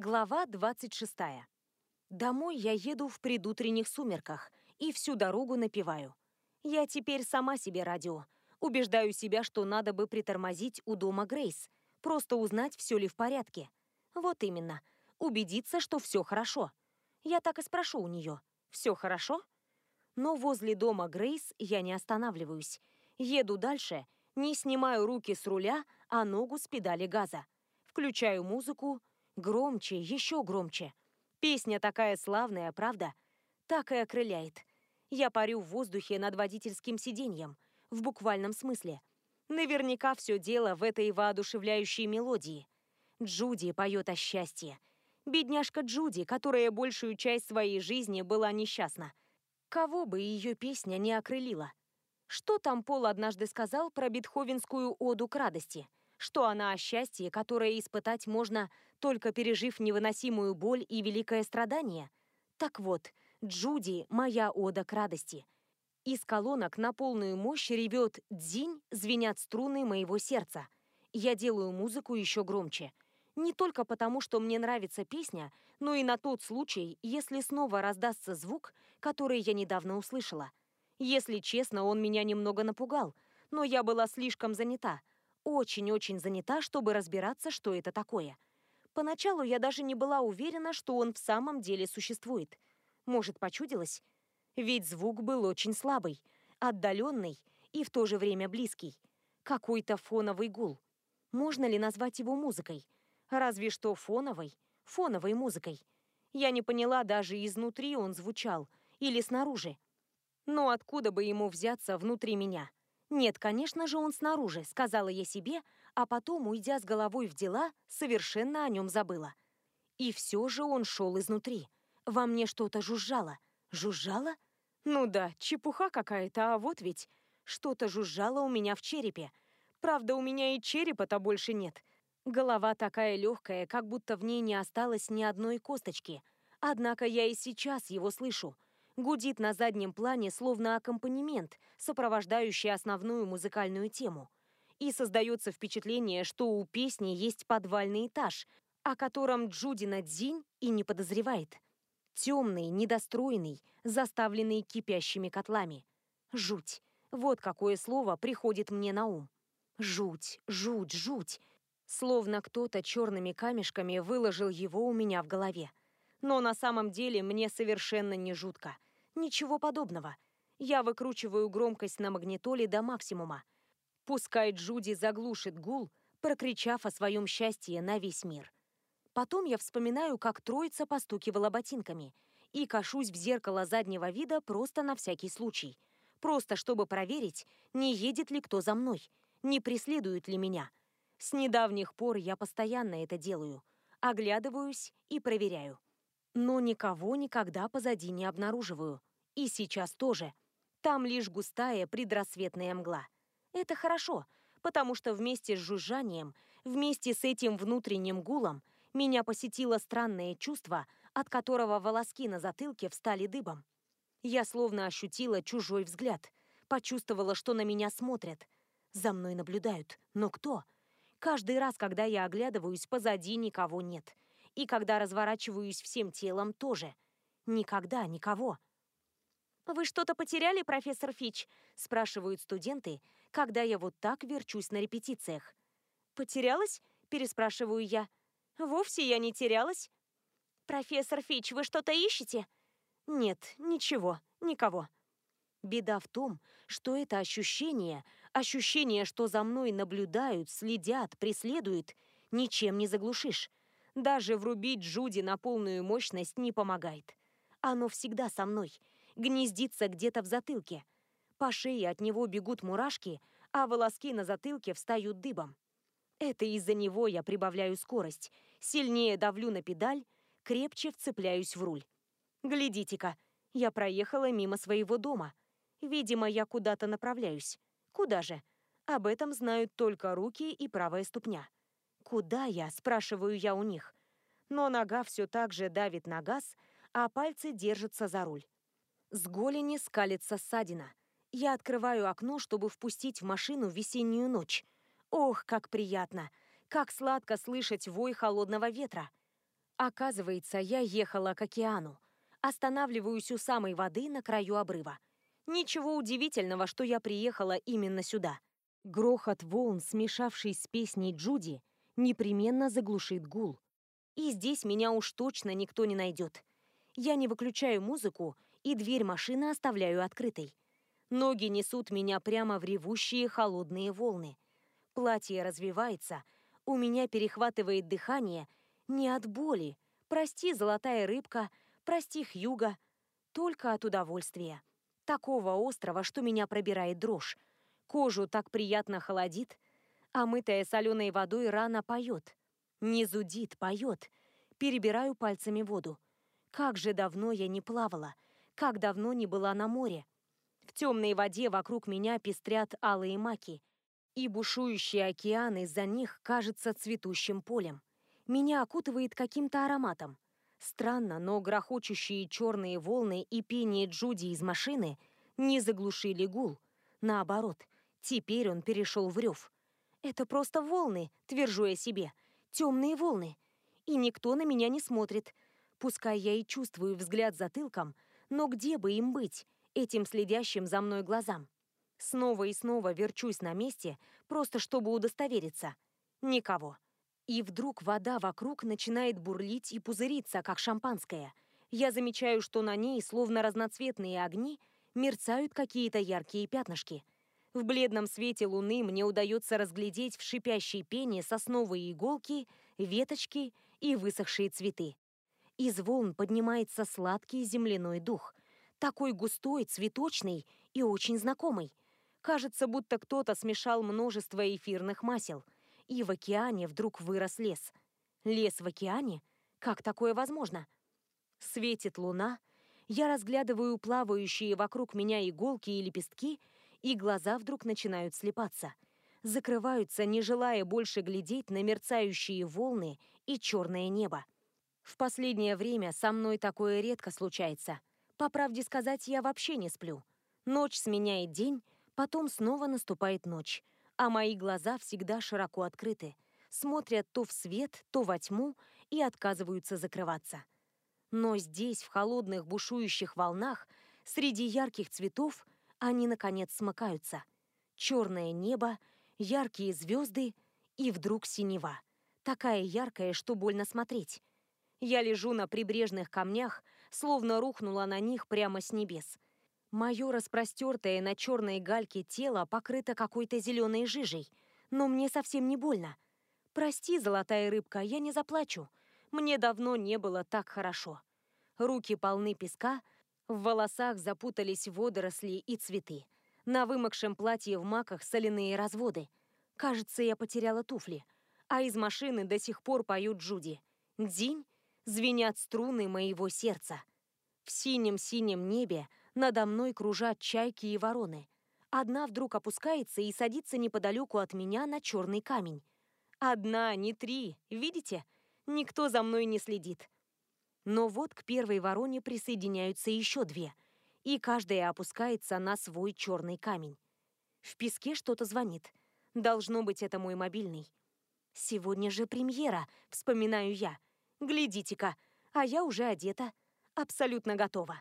Глава 26. Домой я еду в предутренних сумерках и всю дорогу напеваю. Я теперь сама себе радио. Убеждаю себя, что надо бы притормозить у дома Грейс, просто узнать, все ли в порядке. Вот именно. Убедиться, что все хорошо. Я так и спрошу у нее. Все хорошо? Но возле дома Грейс я не останавливаюсь. Еду дальше, не снимаю руки с руля, а ногу с педали газа. Включаю музыку, Громче, еще громче. Песня такая славная, правда? Так и окрыляет. Я парю в воздухе над водительским сиденьем, в буквальном смысле. Наверняка все дело в этой воодушевляющей мелодии. Джуди поет о счастье. Бедняжка Джуди, которая большую часть своей жизни была несчастна. Кого бы ее песня не окрылила? Что там Пол однажды сказал про бетховенскую оду к радости? Что она о счастье, которое испытать можно, только пережив невыносимую боль и великое страдание. Так вот, Джуди — моя ода к радости. Из колонок на полную мощь ревет дзинь, звенят струны моего сердца. Я делаю музыку еще громче. Не только потому, что мне нравится песня, но и на тот случай, если снова раздастся звук, который я недавно услышала. Если честно, он меня немного напугал, но я была слишком занята — очень-очень занята, чтобы разбираться, что это такое. Поначалу я даже не была уверена, что он в самом деле существует. Может, почудилось? Ведь звук был очень слабый, отдаленный и в то же время близкий. Какой-то фоновый гул. Можно ли назвать его музыкой? Разве что фоновой, фоновой музыкой. Я не поняла, даже изнутри он звучал, или снаружи. Но откуда бы ему взяться внутри меня? «Нет, конечно же, он снаружи», — сказала я себе, а потом, уйдя с головой в дела, совершенно о нем забыла. И все же он шел изнутри. Во мне что-то жужжало. Жужжало? Ну да, чепуха какая-то, а вот ведь... Что-то жужжало у меня в черепе. Правда, у меня и черепа-то больше нет. Голова такая легкая, как будто в ней не осталось ни одной косточки. Однако я и сейчас его слышу — гудит на заднем плане словно аккомпанемент, сопровождающий основную музыкальную тему. И создается впечатление, что у песни есть подвальный этаж, о котором Джудина Дзинь и не подозревает. Темный, недостроенный, заставленный кипящими котлами. Жуть. Вот какое слово приходит мне на ум. Жуть, жуть, жуть. Словно кто-то черными камешками выложил его у меня в голове. Но на самом деле мне совершенно не жутко. Ничего подобного. Я выкручиваю громкость на магнитоле до максимума. Пускай Джуди заглушит гул, прокричав о своем счастье на весь мир. Потом я вспоминаю, как троица постукивала ботинками, и кашусь в зеркало заднего вида просто на всякий случай. Просто чтобы проверить, не едет ли кто за мной, не преследуют ли меня. С недавних пор я постоянно это делаю. Оглядываюсь и проверяю. Но никого никогда позади не обнаруживаю. И сейчас тоже. Там лишь густая предрассветная мгла. Это хорошо, потому что вместе с жужжанием, вместе с этим внутренним гулом, меня посетило странное чувство, от которого волоски на затылке встали дыбом. Я словно ощутила чужой взгляд, почувствовала, что на меня смотрят. За мной наблюдают. Но кто? Каждый раз, когда я оглядываюсь, позади никого нет. И когда разворачиваюсь всем телом, тоже. Никогда никого. «Вы что-то потеряли, профессор Фич?» – спрашивают студенты, когда я вот так верчусь на репетициях. «Потерялась?» – переспрашиваю я. «Вовсе я не терялась». «Профессор Фич, вы что-то ищете?» «Нет, ничего, никого». Беда в том, что это ощущение, ощущение, что за мной наблюдают, следят, преследуют, ничем не заглушишь. Даже врубить Джуди на полную мощность не помогает. Оно всегда со мной – гнездится где-то в затылке. По шее от него бегут мурашки, а волоски на затылке встают дыбом. Это из-за него я прибавляю скорость, сильнее давлю на педаль, крепче вцепляюсь в руль. Глядите-ка, я проехала мимо своего дома. Видимо, я куда-то направляюсь. Куда же? Об этом знают только руки и правая ступня. «Куда я?» – спрашиваю я у них. Но нога все так же давит на газ, а пальцы держатся за руль. С голени скалится ссадина. Я открываю окно, чтобы впустить в машину весеннюю ночь. Ох, как приятно! Как сладко слышать вой холодного ветра! Оказывается, я ехала к океану. Останавливаюсь у самой воды на краю обрыва. Ничего удивительного, что я приехала именно сюда. Грохот волн, смешавшись с песней Джуди, непременно заглушит гул. И здесь меня уж точно никто не найдет. Я не выключаю музыку и дверь машины оставляю открытой. Ноги несут меня прямо в ревущие холодные волны. Платье развивается, у меня перехватывает дыхание не от боли. Прости, золотая рыбка, прости, Хьюга. Только от удовольствия. Такого острого, что меня пробирает дрожь. Кожу так приятно холодит, а мытая соленой водой рана поет. Не зудит, поет. Перебираю пальцами воду. Как же давно я не плавала, как давно не была на море. В темной воде вокруг меня пестрят алые маки, и бушующий океан из-за них кажется цветущим полем. Меня окутывает каким-то ароматом. Странно, но грохочущие черные волны и пение Джуди из машины не заглушили гул. Наоборот, теперь он перешел в рев. Это просто волны, твержу я себе. Темные волны. И никто на меня не смотрит. Пускай я и чувствую взгляд затылком, но где бы им быть, этим следящим за мной глазам? Снова и снова верчусь на месте, просто чтобы удостовериться. Никого. И вдруг вода вокруг начинает бурлить и пузыриться, как шампанское. Я замечаю, что на ней, словно разноцветные огни, мерцают какие-то яркие пятнышки. В бледном свете луны мне удается разглядеть в шипящей пене сосновые иголки, веточки и высохшие цветы. Из волн поднимается сладкий земляной дух. Такой густой, цветочный и очень знакомый. Кажется, будто кто-то смешал множество эфирных масел – и в океане вдруг вырос лес. Лес в океане? Как такое возможно? Светит луна, я разглядываю плавающие вокруг меня иголки и лепестки, и глаза вдруг начинают слепаться. Закрываются, не желая больше глядеть на мерцающие волны и черное небо. В последнее время со мной такое редко случается. По правде сказать, я вообще не сплю. Ночь сменяет день, потом снова наступает ночь а мои глаза всегда широко открыты, смотрят то в свет, то во тьму и отказываются закрываться. Но здесь, в холодных бушующих волнах, среди ярких цветов, они, наконец, смыкаются. Черное небо, яркие звезды и вдруг синева. Такая яркая, что больно смотреть. Я лежу на прибрежных камнях, словно рухнула на них прямо с небес. Мое распростертое на черной гальке тело покрыто какой-то зеленой жижей, но мне совсем не больно. Прости, золотая рыбка, я не заплачу. Мне давно не было так хорошо. Руки полны песка, в волосах запутались водоросли и цветы. На вымокшем платье в маках соляные разводы. Кажется, я потеряла туфли. А из машины до сих пор поют Джуди. Дзинь, звенят струны моего сердца. В синем-синем небе надо мной кружат чайки и вороны. Одна вдруг опускается и садится неподалеку от меня на черный камень. Одна, не три, видите? Никто за мной не следит. Но вот к первой вороне присоединяются еще две, и каждая опускается на свой черный камень. В песке что-то звонит. Должно быть, это мой мобильный. Сегодня же премьера, вспоминаю я. Глядите-ка, а я уже одета, абсолютно готова.